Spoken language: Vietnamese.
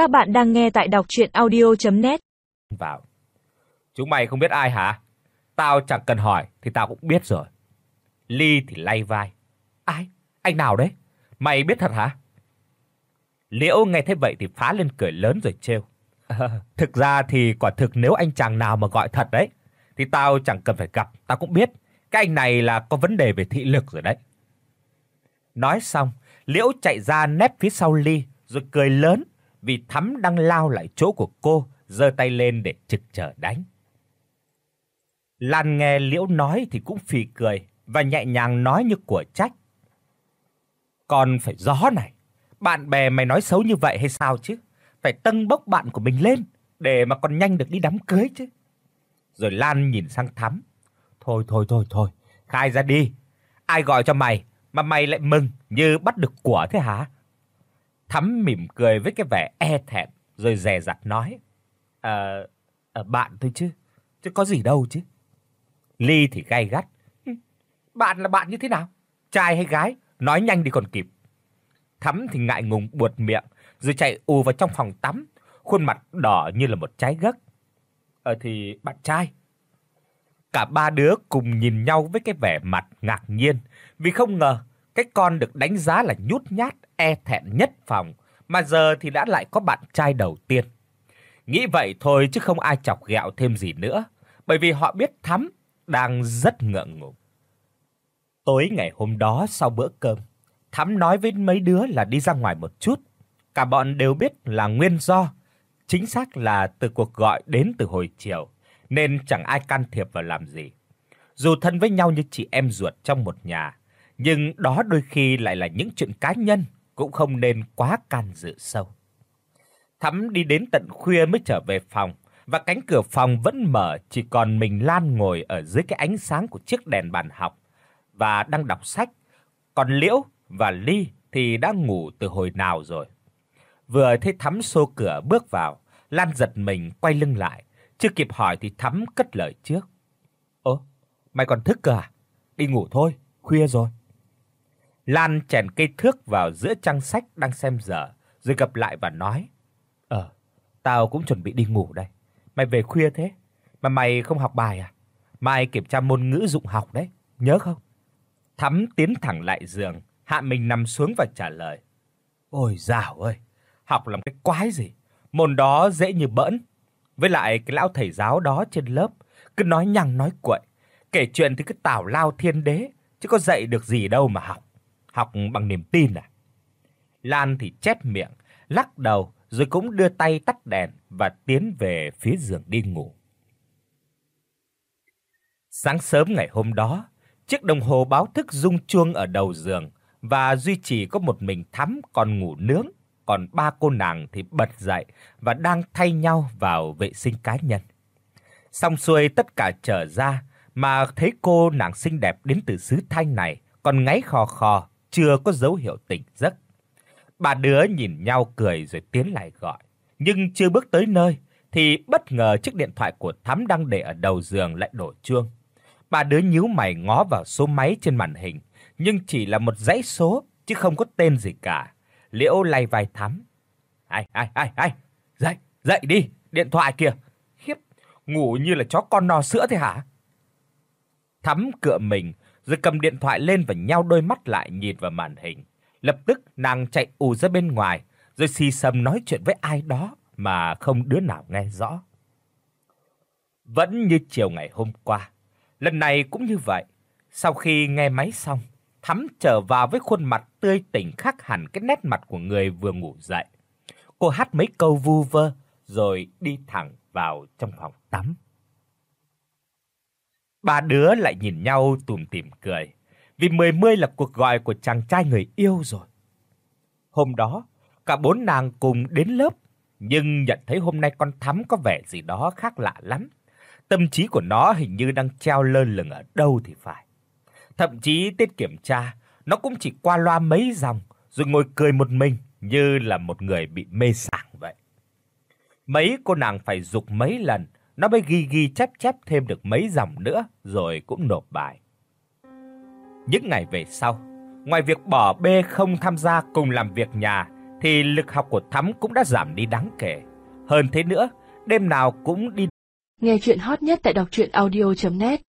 Các bạn đang nghe tại đọc audio net Vào. Chúng mày không biết ai hả? Tao chẳng cần hỏi thì tao cũng biết rồi. Ly thì lay vai. Ai? Anh nào đấy? Mày biết thật hả? Liễu nghe thấy vậy thì phá lên cười lớn rồi trêu. thực ra thì quả thực nếu anh chàng nào mà gọi thật đấy thì tao chẳng cần phải gặp, tao cũng biết. Cái anh này là có vấn đề về thị lực rồi đấy. Nói xong, Liễu chạy ra nép phía sau Ly rồi cười lớn vì Thắm đang lao lại chỗ của cô, giơ tay lên để trực chờ đánh. Lan nghe Liễu nói thì cũng phì cười và nhẹ nhàng nói như của trách. Con phải gió này, bạn bè mày nói xấu như vậy hay sao chứ? Phải tâng bốc bạn của mình lên để mà còn nhanh được đi đám cưới chứ. Rồi Lan nhìn sang Thắm. Thôi thôi thôi thôi, khai ra đi. Ai gọi cho mày mà mày lại mừng như bắt được của thế hả? Thắm mỉm cười với cái vẻ e thẹn rồi dè dặt nói: "Ờ, à, bạn thôi chứ, chứ có gì đâu chứ." Ly thì gay gắt: ừ, "Bạn là bạn như thế nào? Trai hay gái? Nói nhanh đi còn kịp." Thắm thì ngại ngùng buột miệng rồi chạy ù vào trong phòng tắm, khuôn mặt đỏ như là một trái gấc. "Ờ thì bạn trai." Cả ba đứa cùng nhìn nhau với cái vẻ mặt ngạc nhiên vì không ngờ cái con được đánh giá là nhút nhát, e thẹn nhất phòng mà giờ thì đã lại có bạn trai đầu tiên. Nghĩ vậy thôi chứ không ai chọc ghẹo thêm gì nữa, bởi vì họ biết Thắm đang rất ngượng ngùng. Tối ngày hôm đó sau bữa cơm, Thắm nói với mấy đứa là đi ra ngoài một chút. Cả bọn đều biết là nguyên do, chính xác là từ cuộc gọi đến từ hồi chiều, nên chẳng ai can thiệp vào làm gì. Dù thân với nhau như chị em ruột trong một nhà, nhưng đó đôi khi lại là những chuyện cá nhân, cũng không nên quá can dự sâu. Thắm đi đến tận khuya mới trở về phòng và cánh cửa phòng vẫn mở, chỉ còn mình Lan ngồi ở dưới cái ánh sáng của chiếc đèn bàn học và đang đọc sách. Còn Liễu và Ly thì đã ngủ từ hồi nào rồi. Vừa thấy Thắm xô cửa bước vào, Lan giật mình quay lưng lại, chưa kịp hỏi thì Thắm cất lời trước. "Ơ, mày còn thức cơ à? Đi ngủ thôi, khuya rồi." Lan chèn cây thước vào giữa trang sách đang xem giờ, rồi gặp lại và nói: "Ờ, tao cũng chuẩn bị đi ngủ đây. Mày về khuya thế, mà mày không học bài à? Mai kiểm tra môn ngữ dụng học đấy, nhớ không?" Thắm tiến thẳng lại giường, hạ mình nằm xuống và trả lời: "Ôi dào ơi, học làm cái quái gì? Môn đó dễ như bỡn. Với lại cái lão thầy giáo đó trên lớp cứ nói nhăng nói quậy kể chuyện thì cứ tào lao thiên đế, chứ có dạy được gì đâu mà học." Học bằng niềm tin à? Lan thì chép miệng, lắc đầu rồi cũng đưa tay tắt đèn và tiến về phía giường đi ngủ. Sáng sớm ngày hôm đó, chiếc đồng hồ báo thức rung chuông ở đầu giường và duy trì có một mình Thắm còn ngủ nướng, còn ba cô nàng thì bật dậy và đang thay nhau vào vệ sinh cá nhân. Xong xuôi tất cả trở ra mà thấy cô nàng xinh đẹp đến từ xứ Thanh này còn ngáy khò khò chưa có dấu hiệu tỉnh giấc. Ba đứa nhìn nhau cười rồi tiến lại gọi, nhưng chưa bước tới nơi thì bất ngờ chiếc điện thoại của Thắm đang để ở đầu giường lại đổ chuông. Ba đứa nhíu mày ngó vào số máy trên màn hình, nhưng chỉ là một dãy số chứ không có tên gì cả. Liễu lay vai Thắm. "Ai ai ai ai, dậy, dậy đi, điện thoại kìa." Khiếp, ngủ như là chó con no sữa thế hả? Thắm cựa mình rồi cầm điện thoại lên và nheo đôi mắt lại nhìn vào màn hình. Lập tức nàng chạy ù ra bên ngoài, rồi xì xầm nói chuyện với ai đó mà không đứa nào nghe rõ. Vẫn như chiều ngày hôm qua, lần này cũng như vậy. Sau khi nghe máy xong, Thắm trở vào với khuôn mặt tươi tỉnh khác hẳn cái nét mặt của người vừa ngủ dậy. Cô hát mấy câu vu vơ rồi đi thẳng vào trong phòng tắm. Ba đứa lại nhìn nhau tủm tỉm cười, vì mười mươi là cuộc gọi của chàng trai người yêu rồi. Hôm đó, cả bốn nàng cùng đến lớp, nhưng nhận thấy hôm nay con Thắm có vẻ gì đó khác lạ lắm. Tâm trí của nó hình như đang treo lơ lửng ở đâu thì phải. Thậm chí tiết kiểm tra, nó cũng chỉ qua loa mấy dòng rồi ngồi cười một mình như là một người bị mê sảng vậy. Mấy cô nàng phải dục mấy lần nó mới ghi ghi chép chép thêm được mấy dòng nữa rồi cũng nộp bài. Những ngày về sau, ngoài việc bỏ bê không tham gia cùng làm việc nhà thì lực học của Thắm cũng đã giảm đi đáng kể. Hơn thế nữa, đêm nào cũng đi Nghe chuyện hot nhất tại đọc audio net